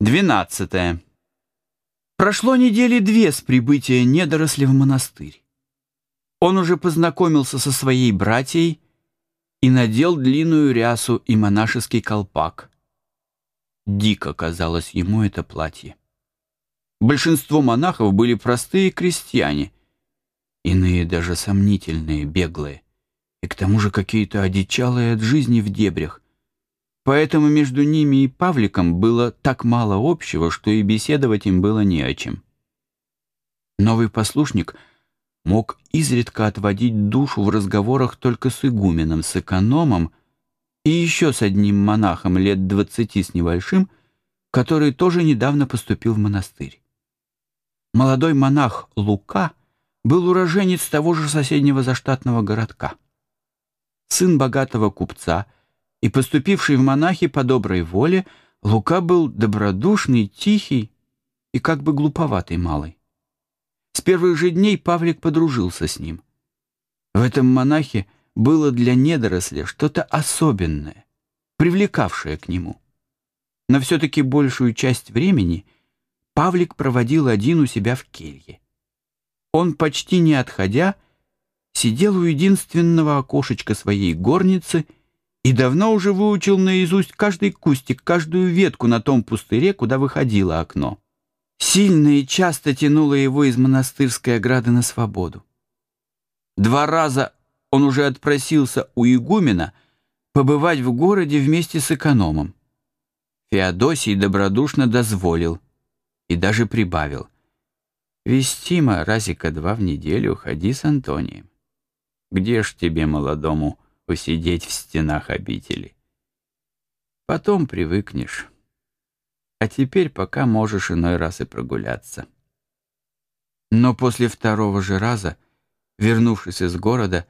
12. Прошло недели две с прибытия недоросли в монастырь. Он уже познакомился со своей братьей и надел длинную рясу и монашеский колпак. Дико казалось ему это платье. Большинство монахов были простые крестьяне, иные даже сомнительные, беглые, и к тому же какие-то одичалые от жизни в дебрях, Поэтому между ними и Павликом было так мало общего, что и беседовать им было не о чем. Новый послушник мог изредка отводить душу в разговорах только с игуменом, с экономом и еще с одним монахом лет двадцати с небольшим, который тоже недавно поступил в монастырь. Молодой монах Лука был уроженец того же соседнего заштатного городка. Сын богатого купца — и поступивший в монахи по доброй воле, Лука был добродушный, тихий и как бы глуповатый малый. С первых же дней Павлик подружился с ним. В этом монахе было для недоросля что-то особенное, привлекавшее к нему. Но все-таки большую часть времени Павлик проводил один у себя в келье. Он, почти не отходя, сидел у единственного окошечка своей горницы и давно уже выучил наизусть каждый кустик, каждую ветку на том пустыре, куда выходило окно. Сильно и часто тянуло его из монастырской ограды на свободу. Два раза он уже отпросился у игумена побывать в городе вместе с экономом. Феодосий добродушно дозволил и даже прибавил. «Вестимо разика два в неделю ходи с Антонием. Где ж тебе, молодому, посидеть в стенах обители. Потом привыкнешь. А теперь пока можешь иной раз и прогуляться. Но после второго же раза, вернувшись из города,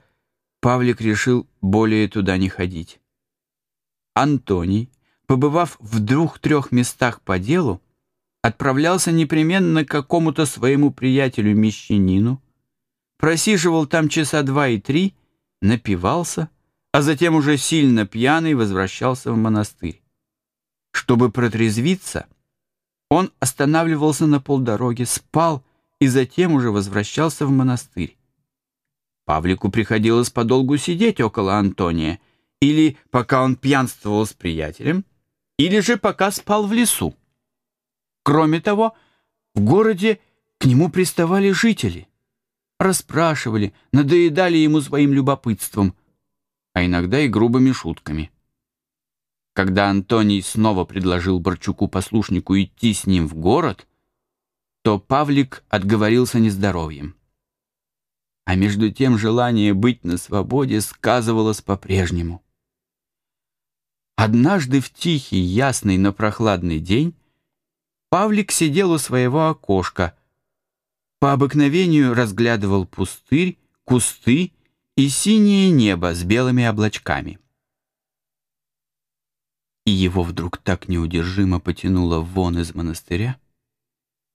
Павлик решил более туда не ходить. Антоний, побывав в двух-трех местах по делу, отправлялся непременно к какому-то своему приятелю-мещанину, просиживал там часа два и три, напивался — а затем уже сильно пьяный возвращался в монастырь. Чтобы протрезвиться, он останавливался на полдороге, спал и затем уже возвращался в монастырь. Павлику приходилось подолгу сидеть около Антония, или пока он пьянствовал с приятелем, или же пока спал в лесу. Кроме того, в городе к нему приставали жители, расспрашивали, надоедали ему своим любопытством — а иногда и грубыми шутками. Когда Антоний снова предложил Борчуку-послушнику идти с ним в город, то Павлик отговорился нездоровьем. А между тем желание быть на свободе сказывалось по-прежнему. Однажды в тихий, ясный, но прохладный день Павлик сидел у своего окошка, по обыкновению разглядывал пустырь, кусты и синее небо с белыми облачками. И его вдруг так неудержимо потянуло вон из монастыря,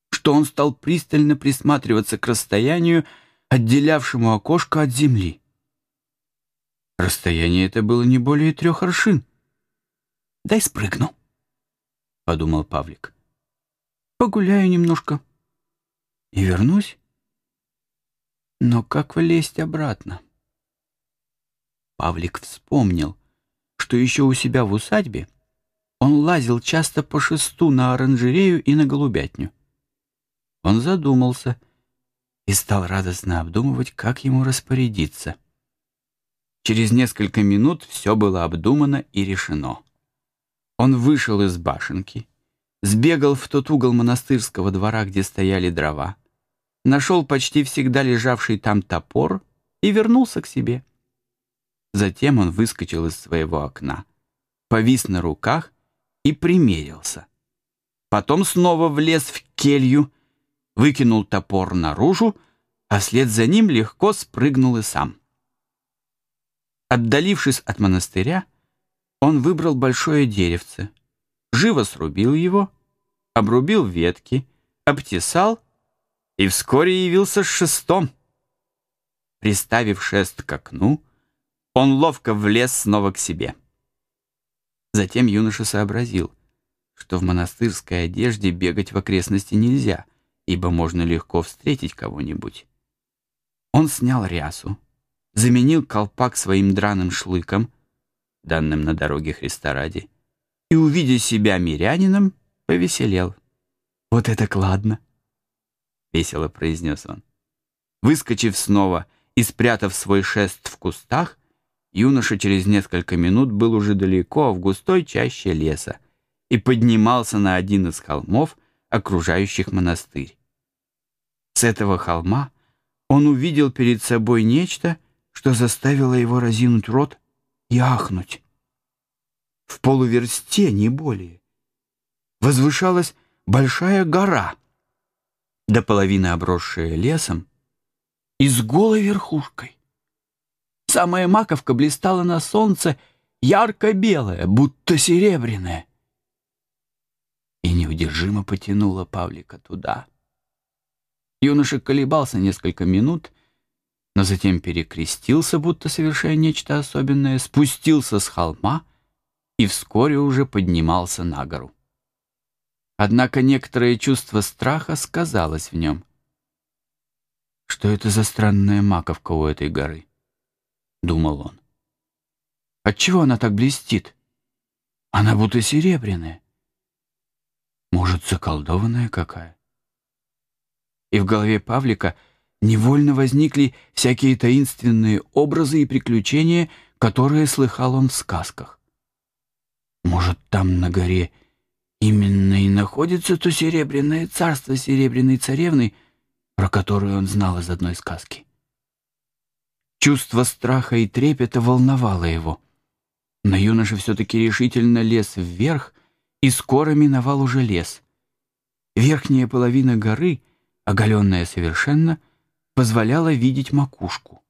что он стал пристально присматриваться к расстоянию, отделявшему окошко от земли. Расстояние это было не более трех аршин. «Дай спрыгну», — подумал Павлик. «Погуляю немножко и вернусь. Но как влезть обратно?» Павлик вспомнил, что еще у себя в усадьбе он лазил часто по шесту на оранжерею и на голубятню. Он задумался и стал радостно обдумывать, как ему распорядиться. Через несколько минут все было обдумано и решено. Он вышел из башенки, сбегал в тот угол монастырского двора, где стояли дрова, нашел почти всегда лежавший там топор и вернулся к себе. Затем он выскочил из своего окна, повис на руках и примерился. Потом снова влез в келью, выкинул топор наружу, а вслед за ним легко спрыгнул и сам. Отдалившись от монастыря, он выбрал большое деревце, живо срубил его, обрубил ветки, обтесал и вскоре явился с шестом. Приставив шест к окну, он ловко влез снова к себе. Затем юноша сообразил, что в монастырской одежде бегать в окрестности нельзя, ибо можно легко встретить кого-нибудь. Он снял рясу, заменил колпак своим драным шлыком, данным на дороге Христа ради, и, увидя себя мирянином, повеселел. «Вот это кладно!» — весело произнес он. Выскочив снова и спрятав свой шест в кустах, юноша через несколько минут был уже далеко в густой чаще леса и поднимался на один из холмов, окружающих монастырь. С этого холма он увидел перед собой нечто, что заставило его разинуть рот и ахнуть. В полуверсте, не более, возвышалась большая гора, до половины обросшая лесом и с голой верхушкой. Самая маковка блистала на солнце ярко-белая, будто серебряная, и неудержимо потянула Павлика туда. Юноша колебался несколько минут, но затем перекрестился, будто совершая нечто особенное, спустился с холма и вскоре уже поднимался на гору. Однако некоторое чувство страха сказалось в нем. «Что это за странная маковка у этой горы?» — думал он. «Отчего она так блестит? Она будто серебряная. Может, заколдованная какая?» И в голове Павлика невольно возникли всякие таинственные образы и приключения, которые слыхал он в сказках. Может, там на горе Именно и находится то серебряное царство серебряной царевны, про которую он знал из одной сказки. Чувство страха и трепета волновало его. Но юноша все-таки решительно лез вверх и скоро миновал уже лес. Верхняя половина горы, оголенная совершенно, позволяла видеть макушку.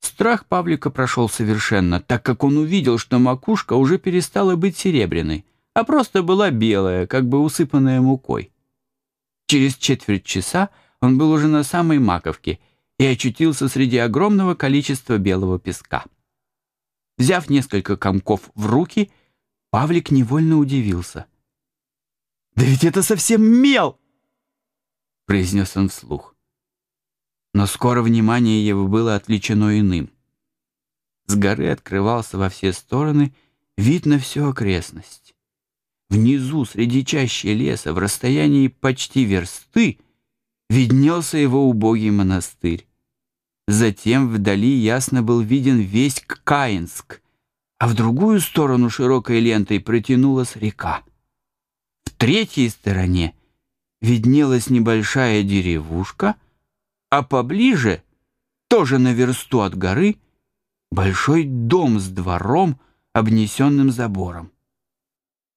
Страх Павлика прошел совершенно, так как он увидел, что макушка уже перестала быть серебряной, а просто была белая, как бы усыпанная мукой. Через четверть часа он был уже на самой маковке и очутился среди огромного количества белого песка. Взяв несколько комков в руки, Павлик невольно удивился. «Да ведь это совсем мел!» — произнес он вслух. Но скоро внимание его было отвлечено иным. С горы открывался во все стороны вид на всю окрестность. Внизу, среди чащи леса, в расстоянии почти версты, виднелся его убогий монастырь. Затем вдали ясно был виден весь Каинск, а в другую сторону широкой лентой протянулась река. В третьей стороне виднелась небольшая деревушка, а поближе, тоже на версту от горы, большой дом с двором, обнесенным забором.